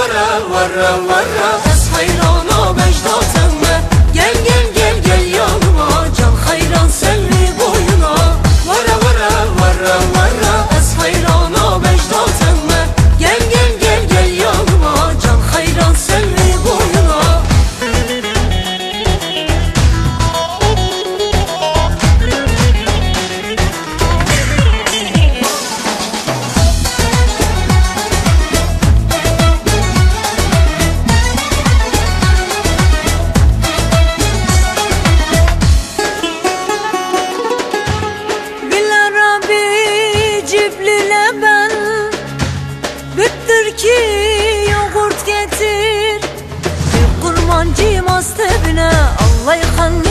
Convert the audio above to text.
Vara vara vara vara خلصت الله يخني